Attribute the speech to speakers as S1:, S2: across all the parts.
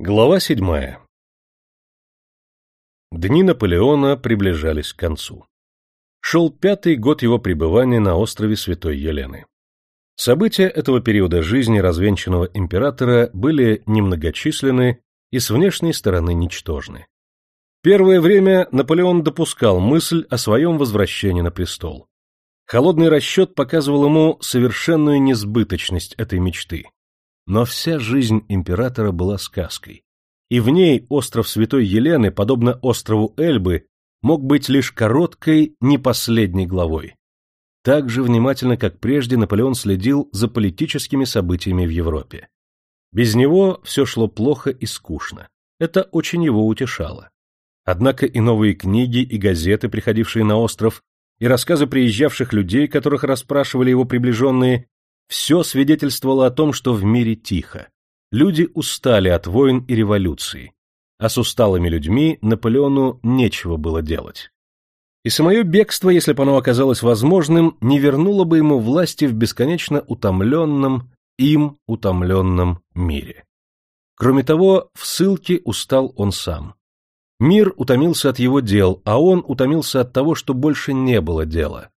S1: Глава седьмая Дни Наполеона приближались к концу. Шел пятый год его пребывания на острове Святой Елены. События этого периода жизни развенчанного императора были немногочисленны и с внешней стороны ничтожны. Первое время Наполеон допускал мысль о своем возвращении на престол. Холодный расчет показывал ему совершенную несбыточность этой мечты. Но вся жизнь императора была сказкой, и в ней остров Святой Елены, подобно острову Эльбы, мог быть лишь короткой, не последней главой. Так же внимательно, как прежде, Наполеон следил за политическими событиями в Европе. Без него все шло плохо и скучно. Это очень его утешало. Однако и новые книги, и газеты, приходившие на остров, и рассказы приезжавших людей, которых расспрашивали его приближенные, все свидетельствовало о том, что в мире тихо. Люди устали от войн и революции, а с усталыми людьми Наполеону нечего было делать. И самое бегство, если бы оно оказалось возможным, не вернуло бы ему власти в бесконечно утомленном, им утомленном мире. Кроме того, в ссылке устал он сам. Мир утомился от его дел, а он утомился от того, что больше не было дела.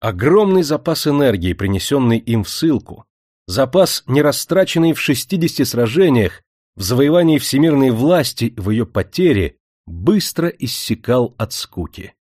S1: Огромный запас энергии, принесенный им в ссылку, запас, не растраченный в 60 сражениях, в завоевании всемирной власти, в ее потере, быстро иссякал от скуки.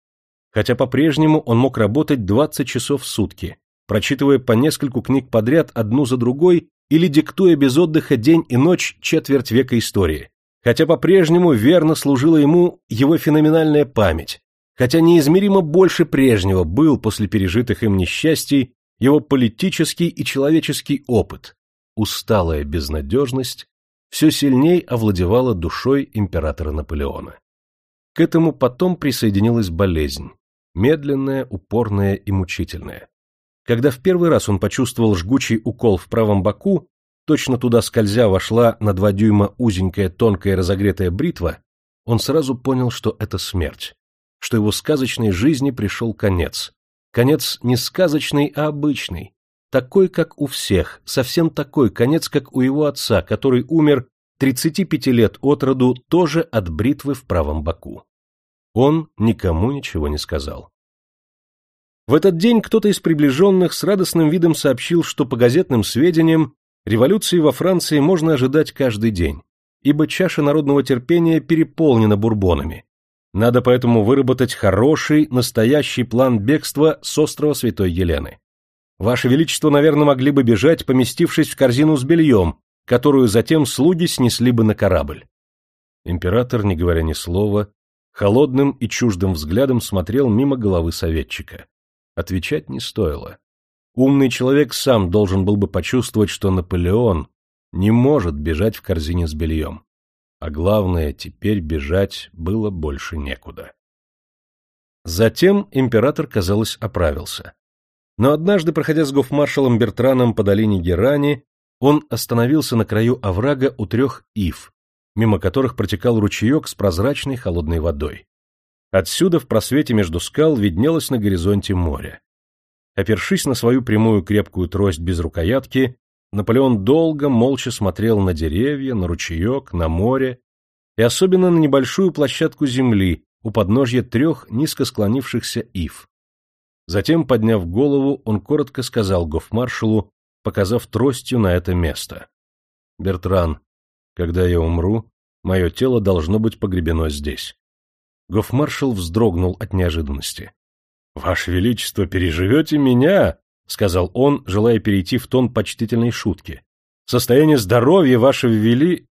S1: Хотя по-прежнему он мог работать 20 часов в сутки, прочитывая по нескольку книг подряд одну за другой или диктуя без отдыха день и ночь четверть века истории, хотя по-прежнему верно служила ему его феноменальная память, хотя неизмеримо больше прежнего был после пережитых им несчастий его политический и человеческий опыт, усталая безнадежность все сильней овладевала душой императора Наполеона. К этому потом присоединилась болезнь, медленная, упорная и мучительная. Когда в первый раз он почувствовал жгучий укол в правом боку, точно туда скользя вошла на два дюйма узенькая тонкая разогретая бритва, он сразу понял, что это смерть что его сказочной жизни пришел конец. Конец не сказочный, а обычный. Такой, как у всех, совсем такой конец, как у его отца, который умер 35 лет от роду тоже от бритвы в правом боку. Он никому ничего не сказал. В этот день кто-то из приближенных с радостным видом сообщил, что по газетным сведениям революции во Франции можно ожидать каждый день, ибо чаша народного терпения переполнена бурбонами, надо поэтому выработать хороший, настоящий план бегства с острова Святой Елены. Ваше Величество, наверное, могли бы бежать, поместившись в корзину с бельем, которую затем слуги снесли бы на корабль. Император, не говоря ни слова, холодным и чуждым взглядом смотрел мимо головы советчика. Отвечать не стоило. Умный человек сам должен был бы почувствовать, что Наполеон не может бежать в корзине с бельем а главное, теперь бежать было больше некуда. Затем император, казалось, оправился. Но однажды, проходя с гофмаршалом Бертраном по долине Герани, он остановился на краю оврага у трех ив, мимо которых протекал ручеек с прозрачной холодной водой. Отсюда в просвете между скал виднелось на горизонте море. Опершись на свою прямую крепкую трость без рукоятки, Наполеон долго, молча смотрел на деревья, на ручеек, на море и особенно на небольшую площадку земли у подножья трех низко склонившихся ив. Затем, подняв голову, он коротко сказал гофмаршалу, показав тростью на это место. «Бертран, когда я умру, мое тело должно быть погребено здесь». Гофмаршал вздрогнул от неожиданности. «Ваше Величество, переживете меня?» — сказал он, желая перейти в тон почтительной шутки. — Состояние здоровья ваше ввели...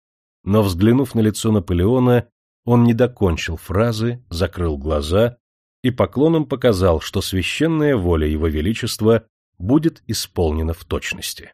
S1: Но, взглянув на лицо Наполеона, он не докончил фразы, закрыл глаза и поклоном показал, что священная воля его величества будет исполнена в точности.